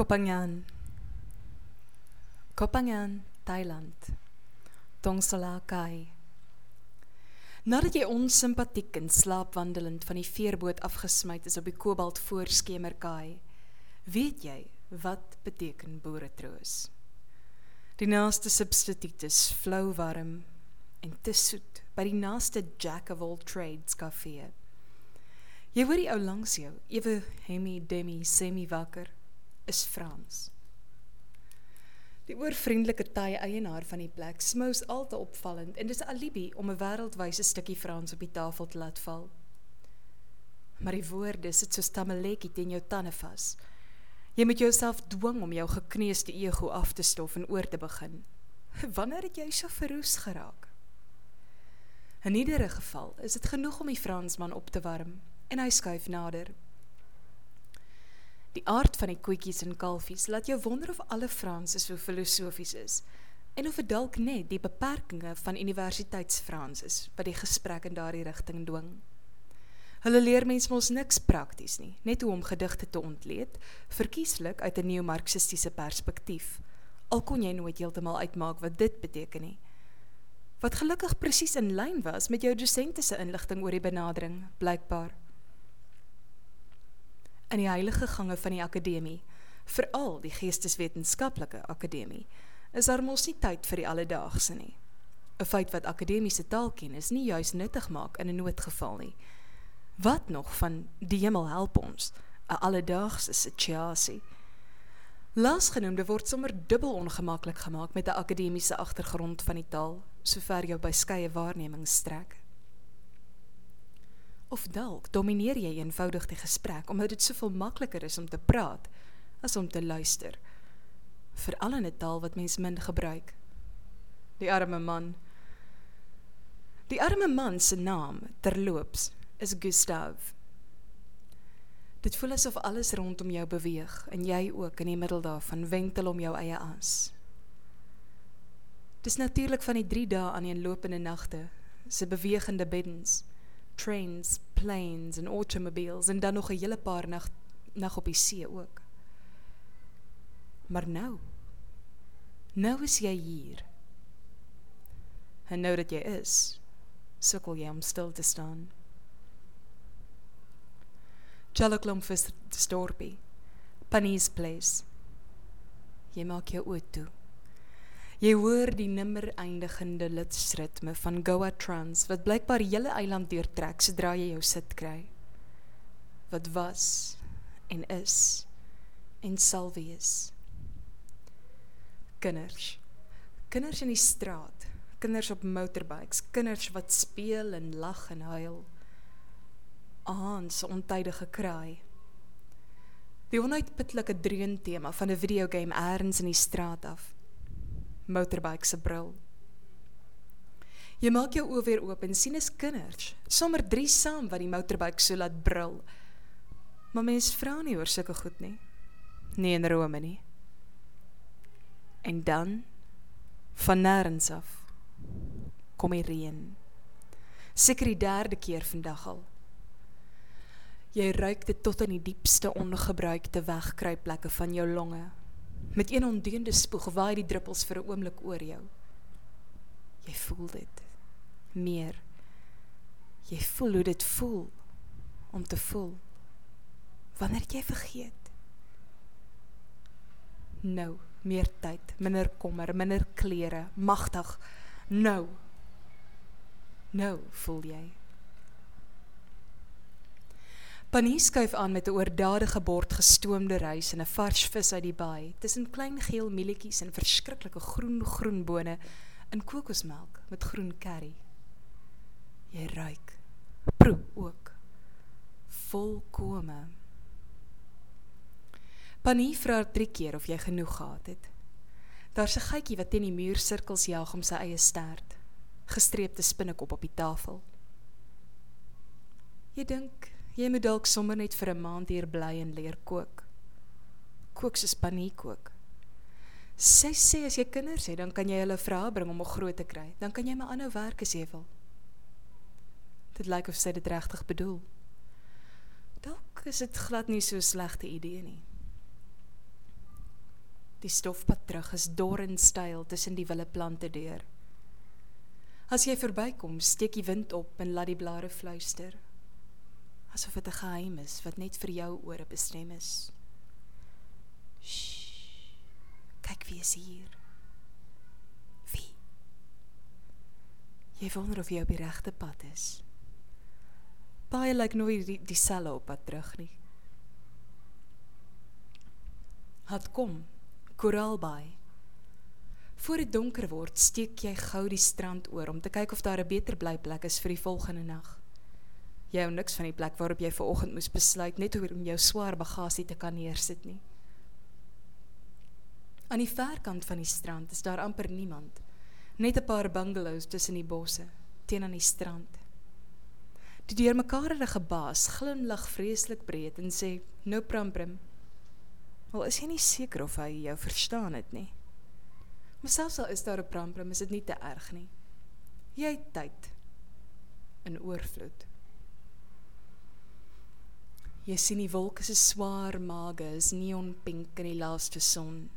Kopangan. Kopangan, Thailand. Tongsala Kai. Nadat jy onsympatiek en slaapwandelend van die veerboot afgesmy is op die Kobalt voorskemerkaai, weet jy wat beteken boeretroos. Die naaste substituut is flou warm en te soet by die naaste Jack of all trades kafee. Jy hoor die ou langs jou, ewe hemi demi semi wakker, is Frans. Die oorvriendelike taai eienaar van die plek smous al te opvallend en dis 'n alibi om 'n wêreldwyse stukkie Frans op die tafel te laat val. Maar die woorde sit so stammeletjie teen jou tande vas. Jy moet jouself dwing om jou gekneusde ego af te stof en oor te begin. Wanneer het jy so verroes geraak? In iedere geval is dit genoeg om die Fransman op te warm en hy skuif nader. Die aard van die koetjies en kalfies laat jou wonder of alle Franse so filosofies is en of dalk net die beperkings van universiteitsfrans is wat die gesprek in daardie rigting dwing. Hulle leer mens mos niks prakties nie, net hoe om gedigte te ontleed, verkieslik uit 'n neo-marxistiese perspektief. Al kon jy nooit heeltemal uitmaak wat dit beteken nie. Wat gelukkig presies in lyn was met jou dosente se inligting oor die benadering, blykbaar. In die heilige gange van die akademie, veral die geesteswetenskaplike akademie, is daar mos nie tyd vir die alledaagse nie. 'n Feit wat akademiese taalkennis nie juis nuttig maak in 'n noodgeval nie. Wat nog van die hemel help ons, 'n alledaagse situasie. Laasgenoemde word sommer dubbel ongemaklik gemaak met 'n akademiese agtergrond van die taal, sover jou beskeie waarneming strek. Of dalk domineer jy eenvoudig die gesprek omdat dit soveel makliker is om te praat as om te luister. Veral in 'n taal wat mens min gebruik. Die arme man. Die arme man se naam terloops is Gustav. Dit voel asof alles rondom jou beweeg en jy ook in die middel daarvan wentel om jou eie as. Dis natuurlik van die 3 dae aan die lopende nagte, se bewegende beddens, trains, planes en automobiles en dan nog 'n hele paar nag nag op die see ook. Maar nou. Nou is jy hier. En nou dat jy is, sukkel jy om stil te staan. Chalaklomfus dorpie. Panis place. Jy maak jou oë toe. Jy hoor die nimmer eindigende litsritme van Goa Trans wat blykbaar hele eiland deurtrek sodra jy jou sit kry. Wat was en is en sal wees. Kinders. Kinders in die straat, kinders op motorbikes, kinders wat speel en lag en huil aan se ontydige kraai. Die onuitputlike dreun tema van 'n videogame eers in die straat af. Motorbike se brul. Jy maak jou oë weer oop en sien is kinders, sommer drie saam wat die motorbike so laat brul. Maar mens vra nie oor sulke goed nie. Nie in Rome nie. En dan van nêrens af kom die reën. Seker die derde keer vandag al. Jy ruik dit tot in die diepste ongebruikte wegkruipplekke van jou longe. Met een ondeende spoeg waai die druppels vir 'n oomblik oor jou. Jy voel dit. Meer. Jy voel hoe dit voel om te voel. Wanneer jy vergeet. Nou, meer tyd, minder kommer, minder klere, magtig. Nou. Nou voel jy. Panie skuif aan met 'n oordadige bord gestoomde rys en 'n vars vis uit die baai, tussen klein geel mieletjies en verskriklike groen groen bone in kokosmelk met groen curry. Jy ruik. Proe ook. Volkome. Panie vra drie keer of jy genoeg gehad het. Daar's 'n gytjie wat teen die muur sirkels jag om sy eie stert. Gestreepte spinnekop op die tafel. Jy dink Jy moet dalk sommer net vir 'n maand hier bly en leer kook. Kook soos paniek kook. Sy sê as jy kinders het, dan kan jy hulle vra bring om 'n groot te kry. Dan kan jy my aanhou werk as jy wil. Dit lyk of sy dit regtig bedoel. Dalk is dit glad nie so 'n slegte idee nie. Die stofpad terug is dor en styl tussen die wille plante deur. As jy verbykom, steek die wind op en laat die blare fluister. Asof dit 'n geheim is wat net vir jou ore bestem is. Shh. Kyk wie is hier. Wie? Jy wonder of jy op die regte pad is. Baie lyk nooit die dieselfde op pad terug nie. Het kom, Koraalbaai. Voor dit donker word, steek jy gou die strand oor om te kyk of daar 'n beter blyplek is vir die volgende nag. Jy hou niks van die plek waarop jy ver oggend moes besluit net om jou swaar bagasie te kan neersit nie. Aan die verkant van die strand is daar amper niemand. Net 'n paar bungalows tussen die bosse, teen aan die strand. Die deurmekaarige baas glimlag vreeslik breed en sê: "No problem." Wel is jy nie seker of hy jou verstaan het nie. Maar selfs al is daar 'n prampram, is dit nie te erg nie. Jy het tyd in oorvloed. Jy sien die wolke se swaar mage is neonpink in die laaste son.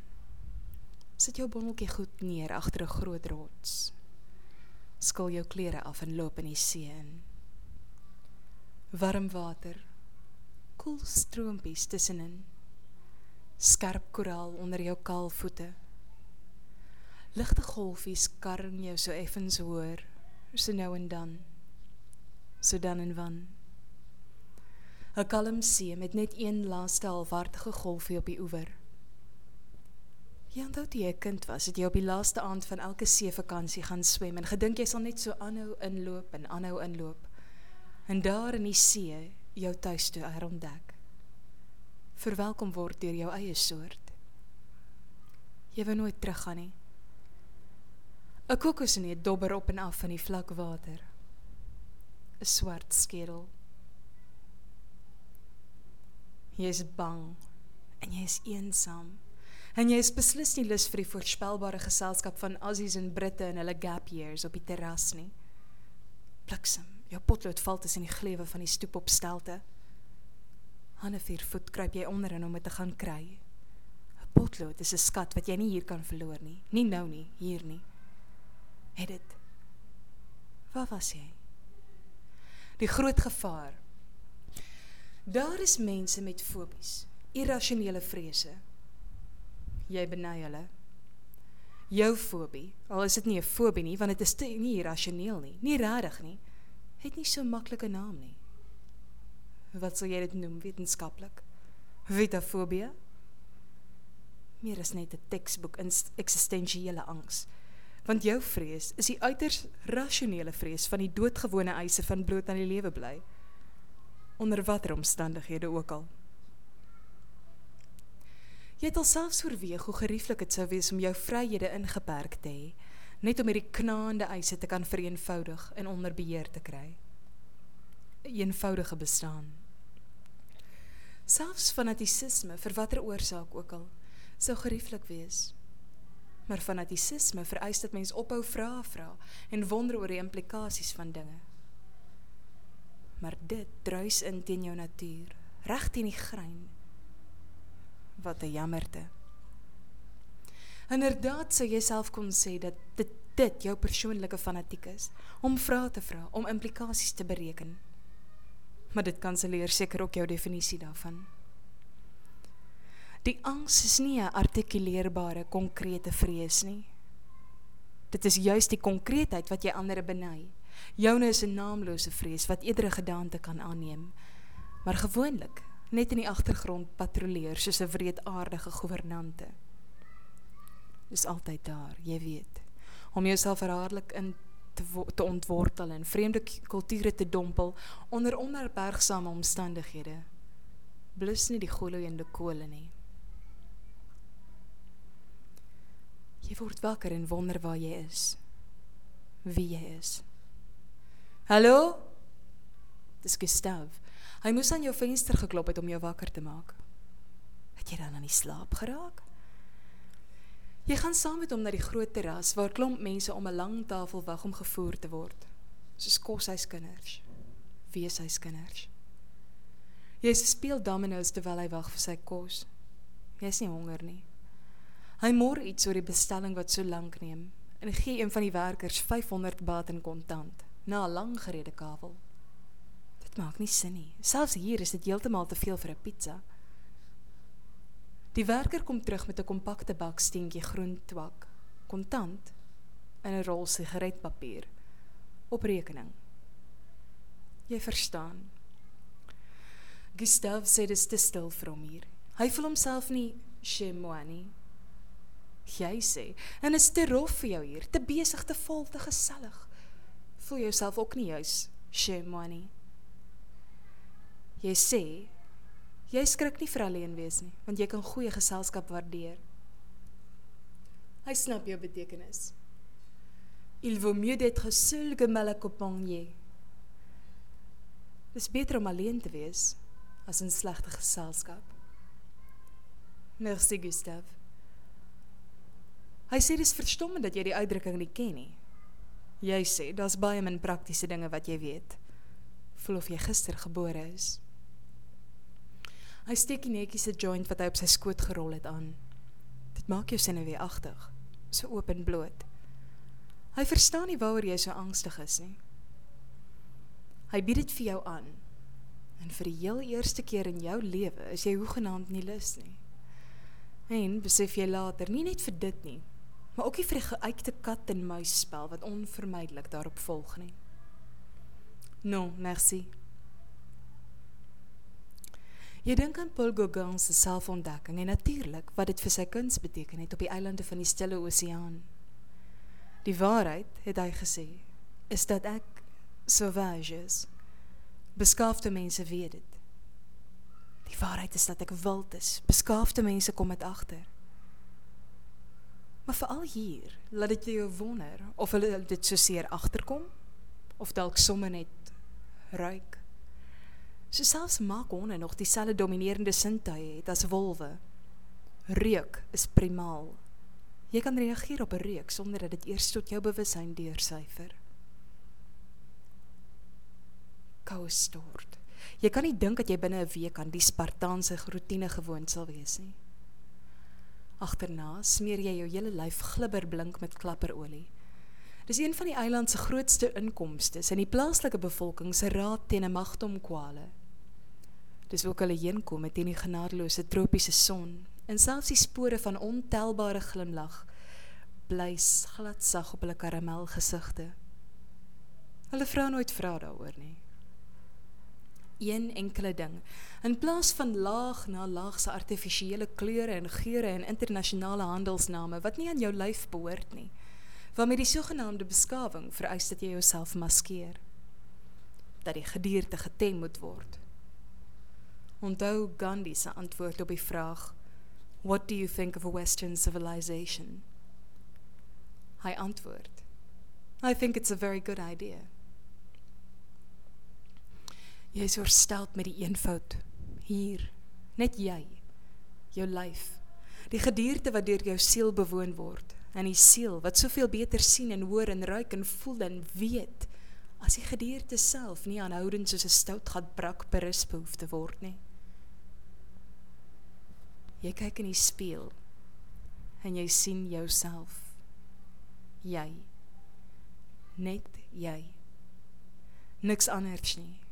Sit jou bondeltjie goed neer agter 'n groot rots. Skil jou klere af en loop in die see in. Warm water. Koel stroompies tussenin skerp koraal onder jou kaal voete. Ligte golfies karring jou so effens hoor, so nou en dan. So dan en wan. 'n Kalm see met net een laaste halfhartige golfie op die oewer. Jy onthou toe jy 'n kind was, het jy op die laaste aand van elke seevakansie gaan swem en gedink jy sal net so aanhou inloop en aanhou inloop. En daar in die see jou tuis toe herontdek verwelkom word deur jou eie soort. Jy wil nooit teruggaan nie. 'n Kokosneet dobber op en af van die vlak water. 'n Swart skedel. Jy is bang en jy is eensaam. En jy is beslis nie lus vir die voorspelbare geselskap van Aussies en Britte in hulle gap years op die terras nie. Bliksem, jou potlood val tussen die gleuwe van die stoep op stelte. Hanne vier voet kruip jy onder in om dit te gaan kry. 'n Potlood is 'n skat wat jy nie hier kan verloor nie. Nie nou nie, hier nie. Het dit. Waar was jy? Die groot gevaar. Daar is mense met fobies, irrasionele vrese. Jy beny hulle. Jou fobie, al is dit nie 'n fobie nie, want dit is te, nie irrasioneel nie, nie rarig nie. Het nie so maklike naam nie wat sal jy dit noem wetenskaplik? Vitafobie? Meer is net 'n teksboek in eksistensiële angs. Want jou vrees is die uiters rasionele vrees van die doodgewone eise van bloot aan die lewe bly. Onder watter omstandighede ook al. Jy het alselfs oorweeg hoe gerieflik dit sou wees om jou vryhede ingeperk te hê, net om hierdie knaande eise te kan vereenvoudig en onder beheer te kry. 'n Eenvoudige bestaan. Selfs fanatisisme vir watter oorsaak ook al sou gerieflik wees. Maar fanatisisme vereis dat mens ophou vra vra en wonder oor die implikasies van dinge. Maar dit druis in teen jou natuur, reg teen die grein. Wat 'n jammerte. Inderdaad sou jy self kon sê dat dit dit jou persoonlike fanatiek is om vrae te vra, om implikasies te bereken maar dit kanselleer seker ook jou definisie daarvan. Die angs is nie 'n artikuleerbare konkrete vrees nie. Dit is juist die konkreetheid wat jy ander beny. Joune is 'n naamlose vrees wat edere gedaante kan aanneem, maar gewoonlik net in die agtergrond patrolleer soos 'n wreedaardige gouvernante. Dis altyd daar, jy weet, om jouself herhaaldelik in te, te ontwortel en vreemde kulture te dompel onder onherbergsame omstandighede. Blus nie die gloeiende kole nie. Jy word wakker en wonder waar jy is. Wie jy is. Hallo? Dis Gustav. Hy moes aan jou venster geklop het om jou wakker te maak. Het jy dan aan die slaap geraak? Jy gaan saam met hom na die groot terras waar klomp mense om 'n lang tafel wag om gevoer te word. Soos koshuiskinders. Weeshuiskinders. Jy speel dominoes terwyl hy wag vir sy kos. Jy is nie honger nie. Hy mor iets oor die bestelling wat so lank neem en gee een van die werkers 500 baht in kontant na 'n lang gerede kabel. Dit maak nie sin nie. Selfs hier is dit heeltemal te veel vir 'n pizza. Die werker kom terug met 'n kompakte bak steentjie groen twak, kontant en 'n rol sigaretpapier op rekening. Jy verstaan. Gustav sê dit is te stil vir hom hier. Hy voel homself nie chez moi nie. Jy sê, en is te rof vir jou hier, te besig te vol te gesellig. Voel jouself ook nie juis chez moi nie. Jy sê, jy skrik nie vir alleen wees nie, want jy kan goeie geselskap waardeer. Hy snap jou betekenis. Il vaut mieux d'être seul que mal accompagné. Dis beter om alleen te wees as in slegte geselskap. Merci Gustav. Hy sê dis verstommend dat jy die uitdrukking nie ken nie. Jy sê daar's baie min praktiese dinge wat jy weet. Voel of jy gister gebore is. Hy steek netjies 'n joint wat hy op sy skoot gerol het aan. Dit maak jou sinne weer agtig, so oop en bloot. Hy verstaan nie waaroor jy so angstig is nie. Hy bied dit vir jou aan. En vir die heel eerste keer in jou lewe is jy hoegenaamd nie lus nie. En besef jy later, nie net vir dit nie, maar ook nie vir die geuite kat en muis spel wat onvermydelik daarop volg nie. Non, merci. Jy dink aan Paul Gauguin se selfontdekking en natuurlik wat dit vir sy kuns beteken het op die eilande van die Stille Oseaan. Die waarheid, het hy gesê, is dat ek sauvage is. Beskaafde mense weet dit. Die waarheid is dat ek wild is. Beskaafde mense kom dit agter. Maar veral hier, laat dit jou wonder of hulle dit so seer agterkom of dalk sommer net ruik. So selfs maak honde nog dieselfde dominerende sintuie het as wolwe. Reuk is primaal. Jy kan reageer op 'n reuk sonder dat dit eers tot jou bewussyn deursyfer. Koue stort. Jy kan nie dink dat jy binne 'n week aan die Spartaanse rotine gewoond sal wees nie. Agterna smeer jy jou hele lyf glibberblink met klapperolie. Dis een van die eiland se grootste inkomste en die plaaslike bevolking se raad teen 'n magtom kwale. Dis ook hulle heenkom met die genadeloose tropiese son en selfs die spore van ontelbare glimlag bly glad sag op hulle karamel gesigte. Hulle vra nooit vra daaroor nie. Een enkele ding. In plaas van laag na laag se artifisiële kleure en geure en internasionale handelsname wat nie aan jou lyf behoort nie, waarmee die sogenaamde beskawing vereis dat jy jouself maskeer, dat die gedierte getem moet word. Onthou Gandhi se antwoord op die vraag What do you think of a Western civilization? Hy antwoord I think it's a very good idea. Jy is oorstelp met die eenvoud hier, net jy, jou lyf, die gedierte wat deur jou siel bewoon word, en die siel wat soveel beter sien en hoor en ruik en voel en weet as die gedierte self nie aanhoudend soos 'n stout gat brak berus behoef te word nie. Jy kyk in die spieël en jy sien jouself. Jy. Net jy. Niks anders nie.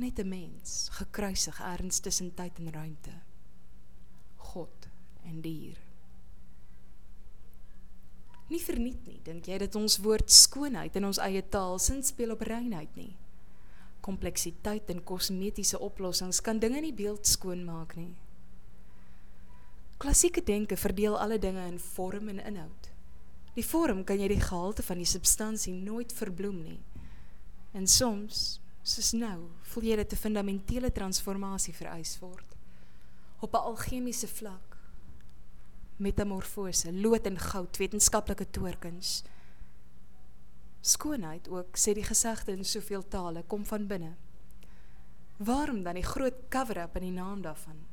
Net 'n mens, gekruisig erns tussen tyd en ruimte. God en dier. Nie verniet nie, dink jy dat ons woord skoonheid in ons eie taal sin speel op reinheid nie. Kompleksiteit en kosmetiese oplossings kan dinge nie beeld skoon maak nie. Klassieke denke verdeel alle dinge in vorm en inhoud. Die vorm kan jy die gehalte van die substansie nooit verbloem nie. En soms, soos nou, voel jy dat 'n fundamentele transformasie vereis word op 'n alchemiese vlak. Metamorfose, lood en goud, wetenskaplike toorkuns. Skoonheid ook, sê die gesegde in soveel tale, kom van binne. Waarom dan die groot cover-up in die naam daarvan?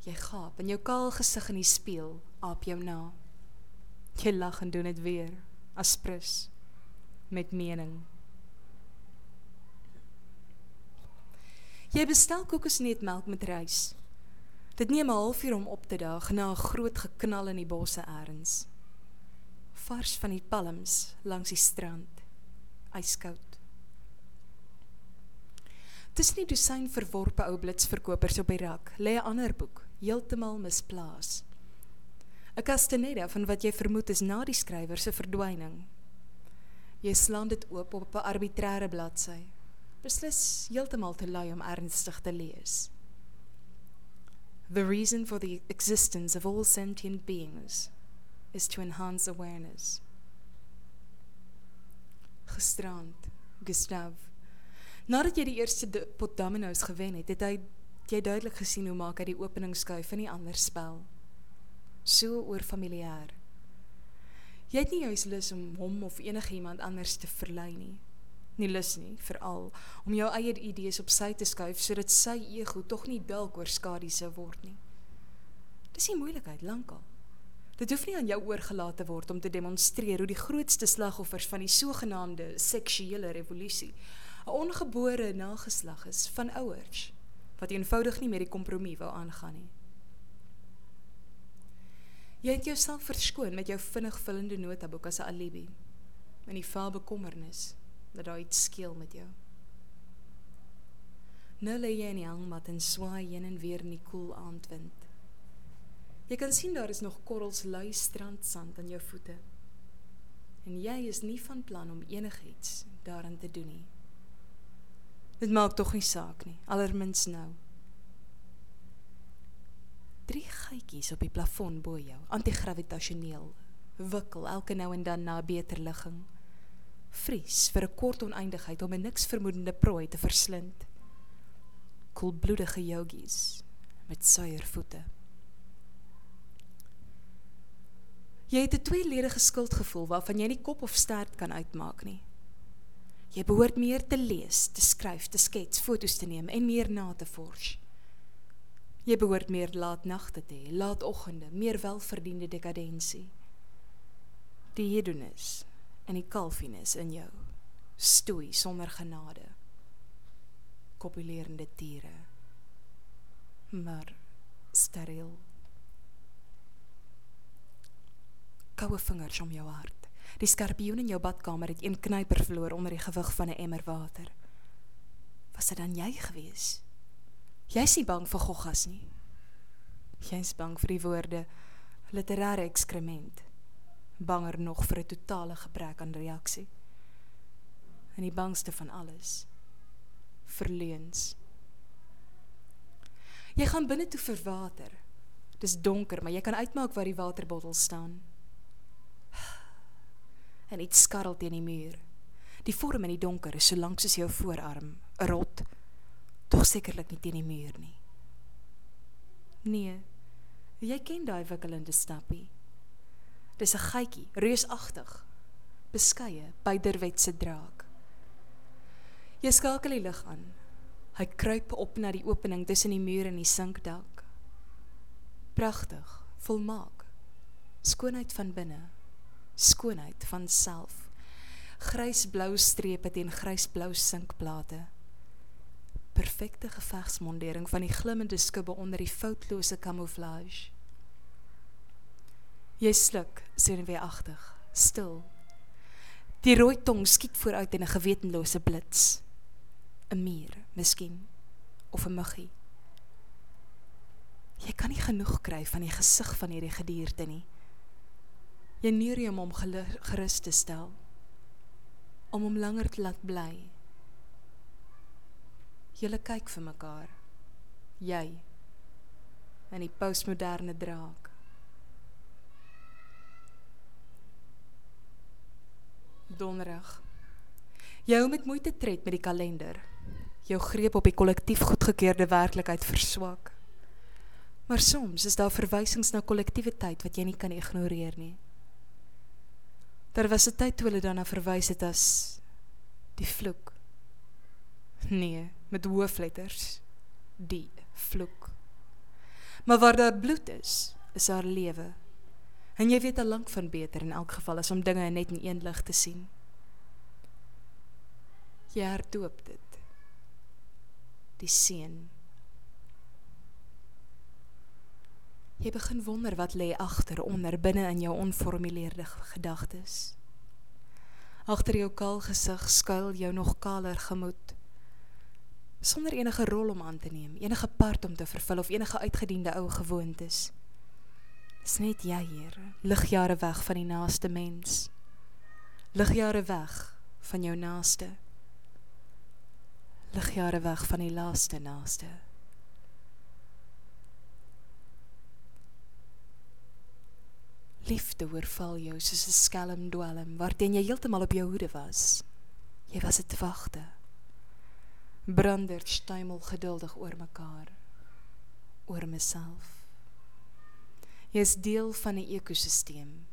Jy gaap en jou kaal gesig in die spieël aap jou na. Jy lag en doen dit weer, asprus met mening. Jy bestel kokosneetmelk met rys. Dit neem 'n halfuur om op te daag na 'n groot geknal in die bosse eers. Vars van die palms langs die strand. Yskoud. Tussen die dosyn verworpe ou blitsverkopers op die rak lê 'n ander boek, heeltemal misplaas. 'n Castaneda van wat jy vermoed is na die skrywer se verdwyning. Jy slaan dit oop op 'n arbitreëre bladsy. Beslis heeltemal te lui om ernstig te lees. The reason for the existence of all sentient beings is to enhance awareness. Gestrand, Gustav. Nadat jy die eerste pot dominoes gewen het, het hy jy duidelik gesien hoe maak hy die openingskuif van die ander spel. So oorfamiliaar. Jy het nie juis lus om hom of enigiemand anders te verlei nie nie lus nie, veral om jou eie idees op sy te skuif sodat sy ego tog nie dalk oorskadu sou word nie. Dis nie moeilikheid lankal. Dit hoef nie aan jou oorgelaat te word om te demonstreer hoe die grootste slagoffers van die sogenaamde seksuele revolusie 'n ongebore nageslag is van ouers wat eenvoudig nie meer die kompromie wou aangaan nie. Jy het jouself verskoon met jou vinnig vullende notaboek as 'n alibi in die val bekommernis dat daar iets skeel met jou. Nou lê jy in die hangmat en swaai heen en weer in die koel aandwind. Jy kan sien daar is nog korrels lui strandsand aan jou voete. En jy is nie van plan om enigiets daarin te doen nie. Dit maak tog nie saak nie, allermins nou. Drie gytjies op die plafon bo jou, antigravitasioneel, wikkel elke nou en dan na 'n beter ligging vries vir 'n kort oneindigheid om 'n niks vermoedende prooi te verslind. Koelbloedige yogis met suier voete. Jy het 'n tweeledige skuldgevoel waarvan jy nie kop of stert kan uitmaak nie. Jy behoort meer te lees, te skryf, te skets, foto's te neem en meer na te vors. Jy behoort meer laat nagte te hê, laat oggende, meer welverdiende dekadensie. Die hedonis in die kalfinus in jou. Stoei sonder genade. Kopulerende tiere. Maar steriel. Koue vingers om jou hart. Die skorpioen in jou badkamer het een knyper verloor onder die gewig van 'n emmer water. Was dit dan jy gewees? Jy's nie bang vir goggas nie. Jy's bang vir die woorde literêre ekskrement banger nog vir 'n totale gebrek aan reaksie. En die bangste van alles verleens. Jy gaan binne toe vir water. Dis donker, maar jy kan uitmaak waar die waterbottel staan. En iets skarrel teen die muur. Die vorm in die donker is so lank soos jou voorarm, 'n rot. Tog sekerlik nie teen die muur nie. Nee. Jy ken daai wikkelende stappie. Dis 'n gytjie, reusagtig, beskeie, byderwetse draak. Jy skakel die lig aan. Hy kruip op na die opening tussen die muur en die sinkdak. Pragtig, volmaak. Skoonheid van binne, skoonheid van self. Grysblou strepe teen grysblou sinkplate. Perfekte gevegsmondering van die glimmende skubbe onder die foutlose kamouflage. Jy sluk, senuweeagtig, stil. Die rooi tong skiet vooruit in 'n gewetenlose blits. 'n Muur, miskien, of 'n muggie. Jy kan nie genoeg kry van die gesig van hierdie gedierde nie. Jy neer hom om gerus te stel, om hom langer te laat bly. Julle kyk vir mekaar. Jy en die postmoderne draak. Donderdag. Jy hou met moeite tred met die kalender. Jou greep op die kollektief goedgekeurde werklikheid verswak. Maar soms is daar verwysings na kollektiewe tyd wat jy nie kan ignoreer nie. Daar was 'n tyd toe hulle daarna verwys het as die vloek. Nee, met hoofletters. Die vloek. Maar waar daar bloed is, is daar lewe. En jy weet al lank van beter in elk geval as om dinge net in een lig te sien. Jy herdoop dit. Die seën. Jy begin wonder wat lê agter onder binne in jou onformuleerde gedagtes. Agter jou kaal gesig skuil jou nog kaler gemoed. Sonder enige rol om aan te neem, enige part om te vervul of enige uitgediende ou gewoontes. Dis net jy hier, ligjare weg van die naaste mens. Ligjare weg van jou naaste. Ligjare weg van die laaste naaste. Liefde oorval jou soos 'n skelm dwelm waarteen jy heeltemal op jou hoede was. Jy was dit wagte. Brander stuimel geduldig oor mekaar. Oor myself. Jy is deel van 'n ekosisteem.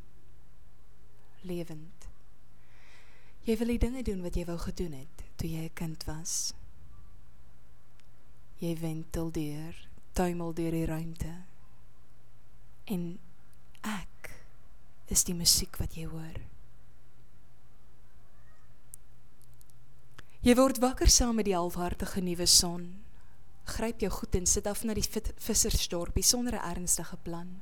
Lewend. Jy wil die dinge doen wat jy wou gedoen het toe jy 'n kind was. Jy wentel deur, tuimel deur die ruimte. En ek is die musiek wat jy hoor. Jy word wakker saam met die halfhartige nuwe son. Gryp jou goed en sit af na die vissersdorpie sonder 'n ernstige plan.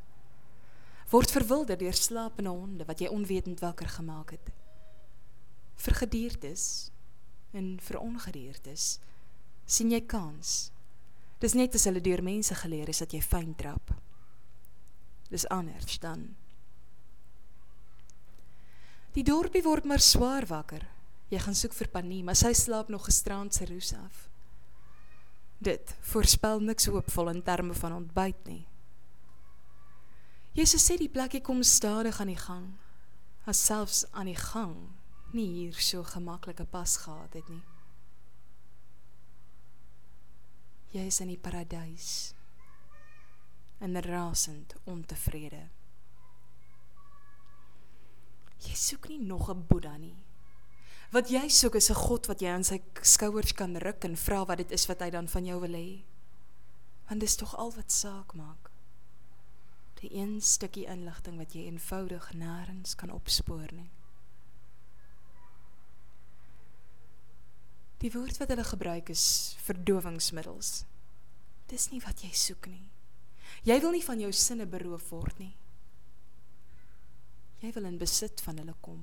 Word verwilder deur slapende honde wat jy onwetend wakker gemaak het. Vir gediertes en vir ongediertes sien jy kans. Dis net as hulle deur mense geleer is dat jy fyn trap. Dis anders dan Die dorpie word maar swaar wakker. Jy gaan soek vir Panie, maar sy slaap nog gisterand se roes af. Dit voorspel niks hoopvol in terme van ontbyt nie. Jesus sê die plekkie kom stadig aan die gang. As selfs aan die gang nie hier so gemaklike pas gehad het nie. Jy is in die paradys. En rasend ontevrede. Jy soek nie nog 'n Boeddha nie. Wat jy soek is 'n God wat jy aan sy skouers kan ruk en vra wat dit is wat hy dan van jou wil hê. Want dis tog al wat saak maak. Die een stukkie inligting wat jy eenvoudig nêrens kan opspoor nie. Die woord wat hulle gebruik is verdowingsmiddels. Dis nie wat jy soek nie. Jy wil nie van jou sinne beroof word nie. Jy wil in besit van hulle kom.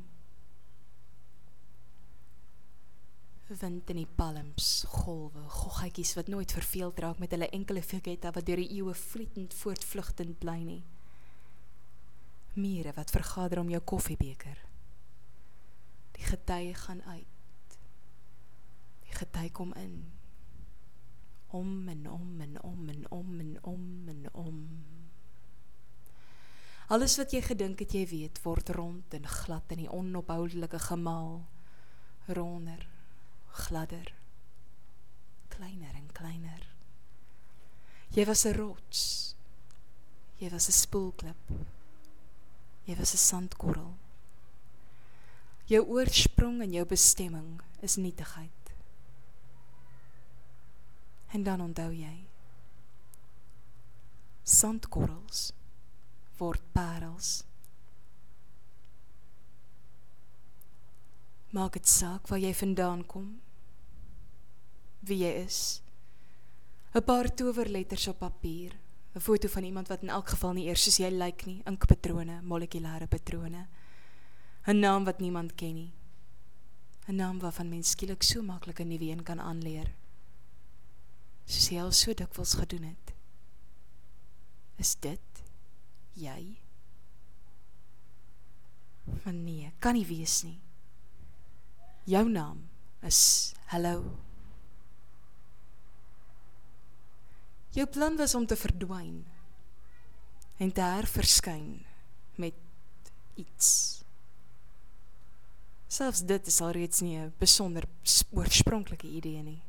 Wind in die palms, golwe, goggetjies wat nooit verveeld raak met hulle enkele fugetta wat deur die eeue vlietend voortvlugtend bly nie. Mure wat vergader om jou koffiebeker. Die getye gaan uit. Die gety kom in. Om en om en om en om en om. En om. Alles wat jy gedink het jy weet word rond en glad in die onophoudelike gemaal. Ronder, gladder, kleiner en kleiner. Jy was 'n rots. Jy was 'n spoelklip. Jy was 'n sandkorrel. Jou oorsprong en jou bestemming is nietigheid. En dan onthou jy sandkorrels word parels. Maak dit saak waar jy vandaan kom. Wie jy is. 'n Paar towerletters op papier, 'n foto van iemand wat in elk geval nie eers soos jy lyk nie, inkpatrone, molekulêre patrone. 'n Naam wat niemand ken nie. 'n Naam waarvan mens skielik so maklik 'n nuwe een kan aanleer. Soos jy al so dikwels gedoen het. Is dit jy? Maar nee, kan nie wees nie. Jou naam is Hallo. Jou plan was om te verdwyn en te herverskyn met iets. Selfs dit is alreeds nie 'n besonder oorspronklike idee nie.